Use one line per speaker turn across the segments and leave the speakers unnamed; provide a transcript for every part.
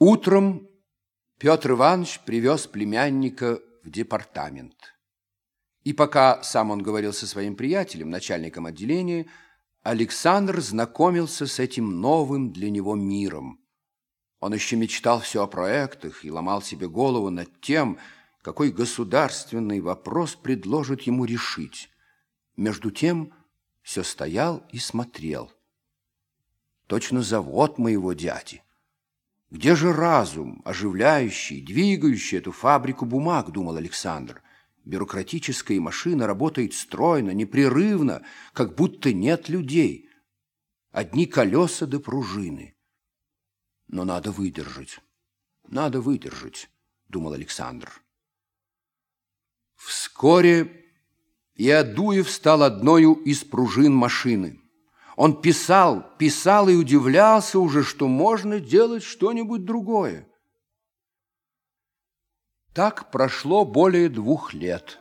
Утром Петр Иванович привез племянника в департамент. И пока сам он говорил со своим приятелем, начальником отделения, Александр знакомился с этим новым для него миром. Он еще мечтал все о проектах и ломал себе голову над тем, какой государственный вопрос предложит ему решить. Между тем все стоял и смотрел. Точно завод моего дяди. Где же разум, оживляющий, двигающий эту фабрику бумаг, думал Александр. Бюрократическая машина работает стройно, непрерывно, как будто нет людей. Одни колеса да пружины. Но надо выдержать, надо выдержать, думал Александр. Вскоре и Адуев стал одною из пружин машины. Он писал, писал и удивлялся уже, что можно делать что-нибудь другое. Так прошло более двух лет.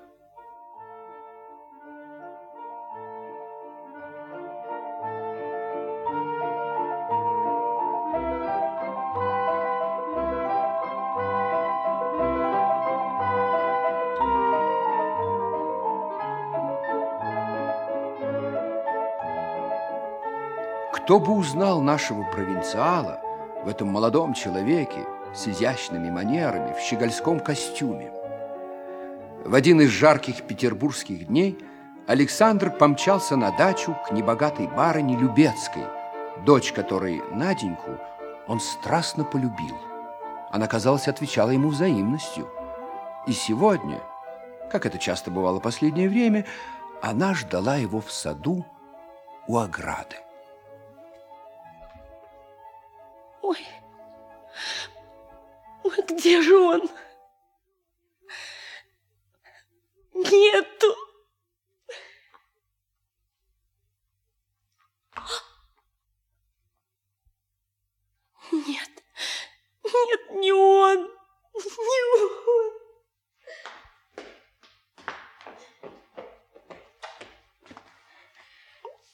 Кто бы узнал нашего провинциала в этом молодом человеке с изящными манерами в щегольском костюме? В один из жарких петербургских дней Александр помчался на дачу к небогатой барыне Любецкой, дочь которой Наденьку он страстно полюбил. Она, казалось, отвечала ему взаимностью. И сегодня, как это часто бывало последнее время, она ждала его в саду у ограды.
Ой, ой, где же он? Нету. Нет, нет, не он, не он.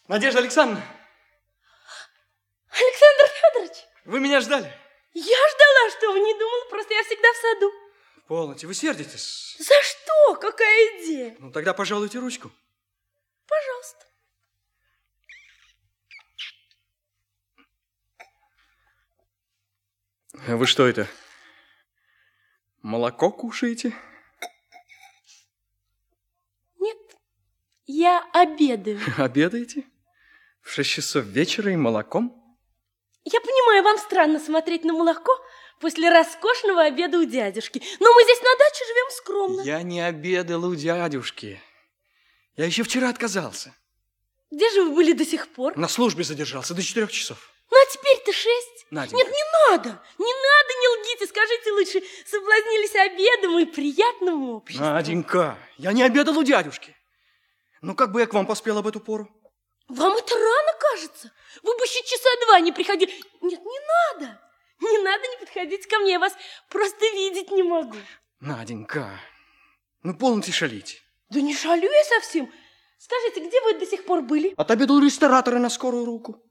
Надежда Александровна! Вы меня ждали?
Я ждала, что вы не думала, просто я всегда в саду.
Полноте, вы сердитесь.
За что? Какая идея?
Ну, тогда пожалуйте ручку.
Пожалуйста.
Вы что это? Молоко кушаете?
Нет, я обедаю.
Обедаете? В шесть часов вечера и молоком?
Понимаю, вам странно смотреть на молоко после роскошного обеда у дядюшки, но мы здесь на даче живем скромно.
Я не обедал у дядюшки. Я еще вчера отказался.
Где же вы были до сих пор?
На службе задержался до четырех часов.
Ну, а теперь-то шесть.
Наденька.
Нет, не надо, не надо, не лгите, скажите лучше, соблазнились обедом и приятным обществом.
Наденька, я не обедал у дядюшки. Ну, как бы я к вам поспел об эту пору?
Вам это рано кажется? Вы бы еще часа два не приходили. Нет, не надо. Не надо не подходить ко мне, я вас просто видеть не могу.
Наденька, ну полноте шалить.
Да не шалю я совсем. Скажите, где вы до сих пор были?
Отобедал ресторатора на скорую руку.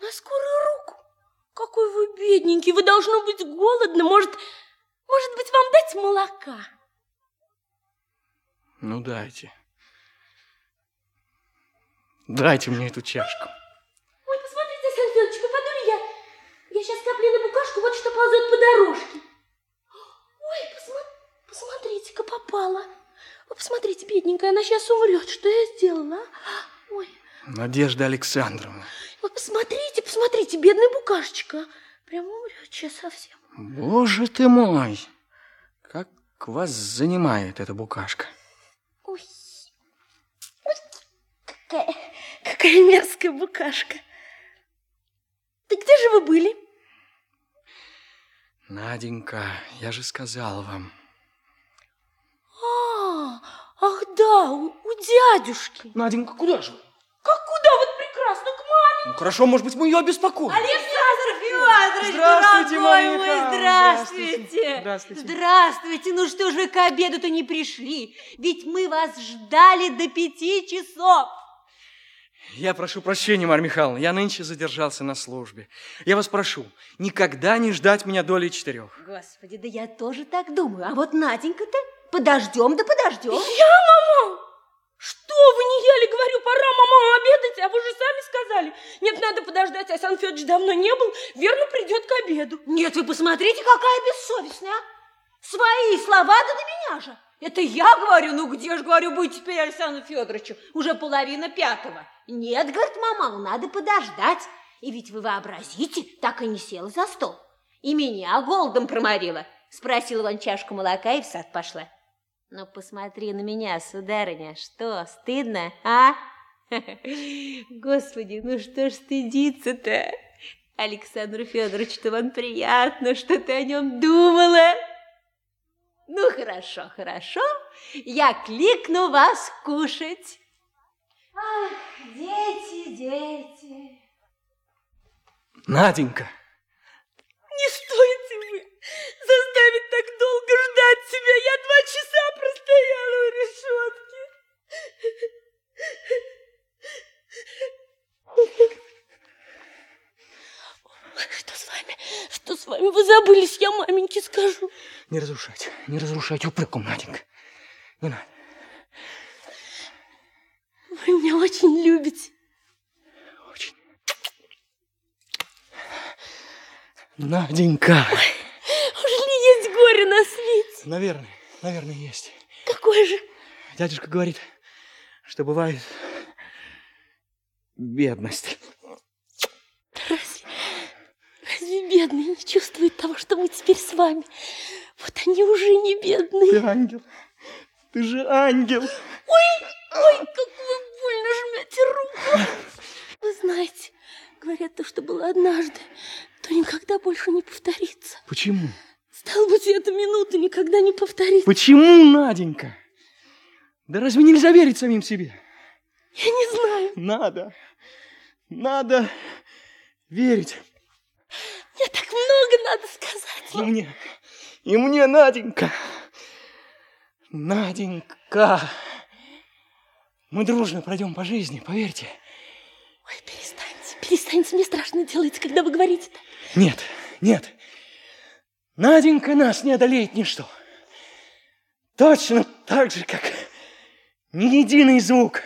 На скорую руку? Какой вы бедненький, вы должно быть голодны. Может, может быть, вам дать молока?
Ну, дайте. Дайте мне эту чашку.
Ой, посмотрите, попаду ли я? Я сейчас капли на букашку, вот что ползет по дорожке. Ой, посма... посмотрите-ка, попала. Вы посмотрите, бедненькая, она сейчас умрет. Что я сделала, а? Ой.
Надежда Александровна.
Вы посмотрите, посмотрите, бедная букашечка. Прямо умрет сейчас совсем.
Боже ты мой! Как вас занимает эта букашка?
Ой, ой какая... Какая мерзкая букашка. Ты где же вы были?
Наденька, я же сказал вам.
А, ах да, у, у дядюшки.
Наденька, куда же вы?
Как куда? Вот прекрасно, к маме.
Ну хорошо, может быть, мы ее обеспокоим.
Александр Федорович,
здравствуйте,
дорогой мой, здравствуйте.
Здравствуйте.
Здравствуйте. Ну что же вы к обеду-то не пришли? Ведь мы вас ждали до пяти часов.
Я прошу прощения, Марья Михайловна, я нынче задержался на службе. Я вас прошу, никогда не ждать меня доли четырех.
Господи, да я тоже так думаю. А вот Наденька-то подождем да подождем.
Я, мама? Что вы не ели? Говорю, пора, мама, обедать, а вы же сами сказали. Нет, надо подождать, а Сан Федорович давно не был, верно придет к обеду.
Нет, вы посмотрите, какая бессовестная. а. Свои слова да на меня же. Это я говорю, ну где же, говорю, быть теперь Александру Федоровичу? Уже половина пятого. Нет, говорит мама, надо подождать. И ведь вы вообразите, так и не села за стол. И меня голодом проморила. Спросила вон чашку молока и в сад пошла. Ну, посмотри на меня, сударыня, что, стыдно, а? Господи, ну что ж стыдиться-то? Александру Федоровичу-то вам приятно, что ты о нем думала. Ну, хорошо, хорошо, я кликну вас кушать. Ах, дети, дети.
Наденька,
Не стойте вы заставить так долго ждать себя. Я два часа простояла у решетки. Что с вами? Что с вами? Вы забылись, я маменьке скажу.
не разрушайте, не разрушайте упреком, Наденька. Не надо.
Вы меня очень любите.
Очень. Наденька.
Уж ли есть горе на свете?
Наверное, наверное, есть.
Какое же?
Дядюшка говорит, что бывает бедность.
Разве, разве бедные не чувствуют того, что мы теперь с вами? Вот они уже не бедные.
Ты ангел. Ты же ангел.
Ой, ой, как вы больно жмете руку. Вы знаете, говорят, то, что было однажды, то никогда больше не повторится.
Почему?
Стало быть, эта минута никогда не повторится.
Почему, Наденька? Да разве нельзя верить самим себе?
Я не знаю.
Надо. Надо верить.
Мне так много надо сказать.
И мне. И мне, Наденька. Наденька. Мы дружно пройдем по жизни, поверьте.
Ой, перестаньте, перестаньте. Мне страшно делается, когда вы говорите-то.
Нет, нет. Наденька нас не одолеет ничто. Точно так же, как ни единый звук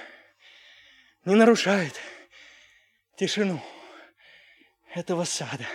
не нарушает тишину этого сада.